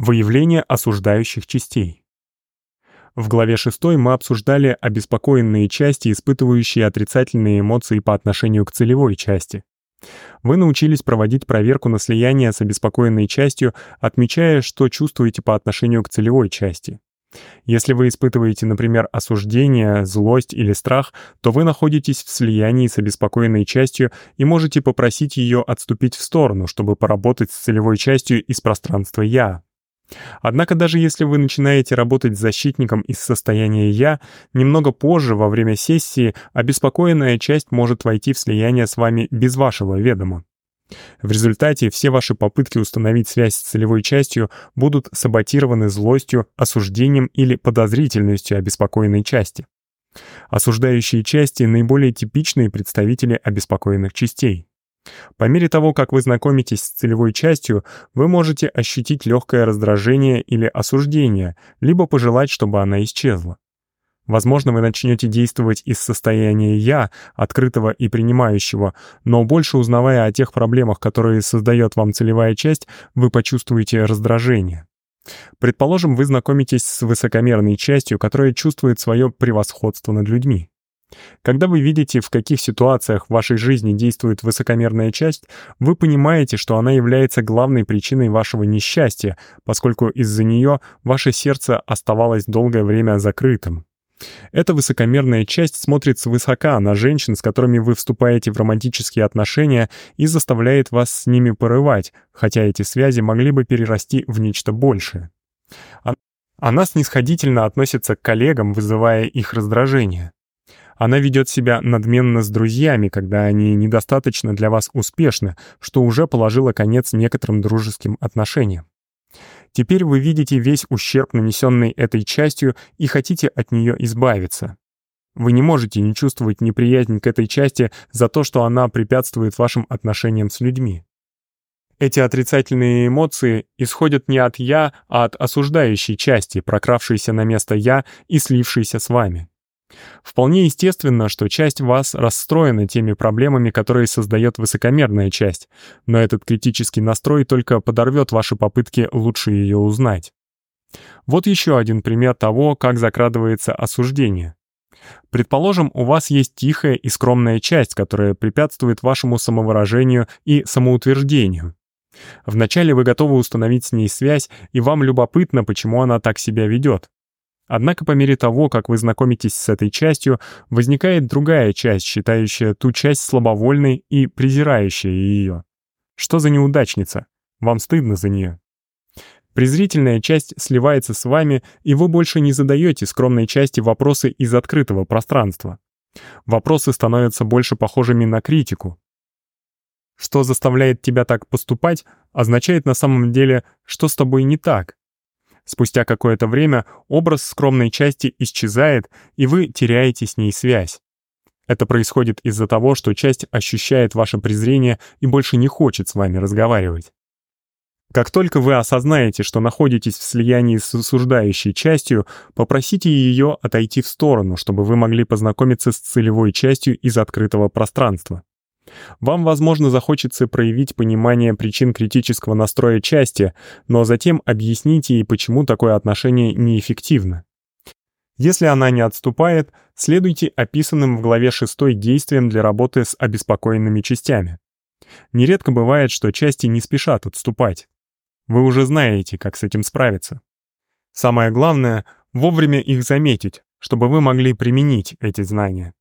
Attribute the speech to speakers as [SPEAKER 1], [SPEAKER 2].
[SPEAKER 1] Выявление осуждающих частей. В главе 6 мы обсуждали обеспокоенные части, испытывающие отрицательные эмоции по отношению к целевой части. Вы научились проводить проверку на слияние с обеспокоенной частью, отмечая, что чувствуете по отношению к целевой части. Если вы испытываете, например, осуждение, злость или страх, то вы находитесь в слиянии с обеспокоенной частью и можете попросить ее отступить в сторону, чтобы поработать с целевой частью из пространства «я». Однако даже если вы начинаете работать с защитником из состояния «я», немного позже, во время сессии, обеспокоенная часть может войти в слияние с вами без вашего ведома. В результате все ваши попытки установить связь с целевой частью будут саботированы злостью, осуждением или подозрительностью обеспокоенной части. Осуждающие части — наиболее типичные представители обеспокоенных частей. По мере того, как вы знакомитесь с целевой частью, вы можете ощутить легкое раздражение или осуждение, либо пожелать, чтобы она исчезла. Возможно, вы начнете действовать из состояния «я», открытого и принимающего, но больше узнавая о тех проблемах, которые создает вам целевая часть, вы почувствуете раздражение. Предположим, вы знакомитесь с высокомерной частью, которая чувствует свое превосходство над людьми. Когда вы видите, в каких ситуациях в вашей жизни действует высокомерная часть, вы понимаете, что она является главной причиной вашего несчастья, поскольку из-за нее ваше сердце оставалось долгое время закрытым. Эта высокомерная часть смотрит свысока на женщин, с которыми вы вступаете в романтические отношения и заставляет вас с ними порывать, хотя эти связи могли бы перерасти в нечто большее. Она снисходительно относится к коллегам, вызывая их раздражение. Она ведет себя надменно с друзьями, когда они недостаточно для вас успешны, что уже положило конец некоторым дружеским отношениям. Теперь вы видите весь ущерб, нанесенный этой частью, и хотите от нее избавиться. Вы не можете не чувствовать неприязнь к этой части за то, что она препятствует вашим отношениям с людьми. Эти отрицательные эмоции исходят не от «я», а от осуждающей части, прокравшейся на место «я» и слившейся с вами. Вполне естественно, что часть вас расстроена теми проблемами, которые создает высокомерная часть, но этот критический настрой только подорвет ваши попытки лучше ее узнать. Вот еще один пример того, как закрадывается осуждение. Предположим, у вас есть тихая и скромная часть, которая препятствует вашему самовыражению и самоутверждению. Вначале вы готовы установить с ней связь, и вам любопытно, почему она так себя ведет. Однако по мере того, как вы знакомитесь с этой частью, возникает другая часть, считающая ту часть слабовольной и презирающая ее. Что за неудачница? Вам стыдно за нее. Презрительная часть сливается с вами, и вы больше не задаете скромной части вопросы из открытого пространства. Вопросы становятся больше похожими на критику. Что заставляет тебя так поступать, означает на самом деле, что с тобой не так. Спустя какое-то время образ скромной части исчезает, и вы теряете с ней связь. Это происходит из-за того, что часть ощущает ваше презрение и больше не хочет с вами разговаривать. Как только вы осознаете, что находитесь в слиянии с осуждающей частью, попросите ее отойти в сторону, чтобы вы могли познакомиться с целевой частью из открытого пространства. Вам, возможно, захочется проявить понимание причин критического настроя части, но затем объясните ей, почему такое отношение неэффективно. Если она не отступает, следуйте описанным в главе 6 действиям для работы с обеспокоенными частями. Нередко бывает, что части не спешат отступать. Вы уже знаете, как с этим справиться. Самое главное — вовремя их заметить, чтобы вы могли применить эти знания.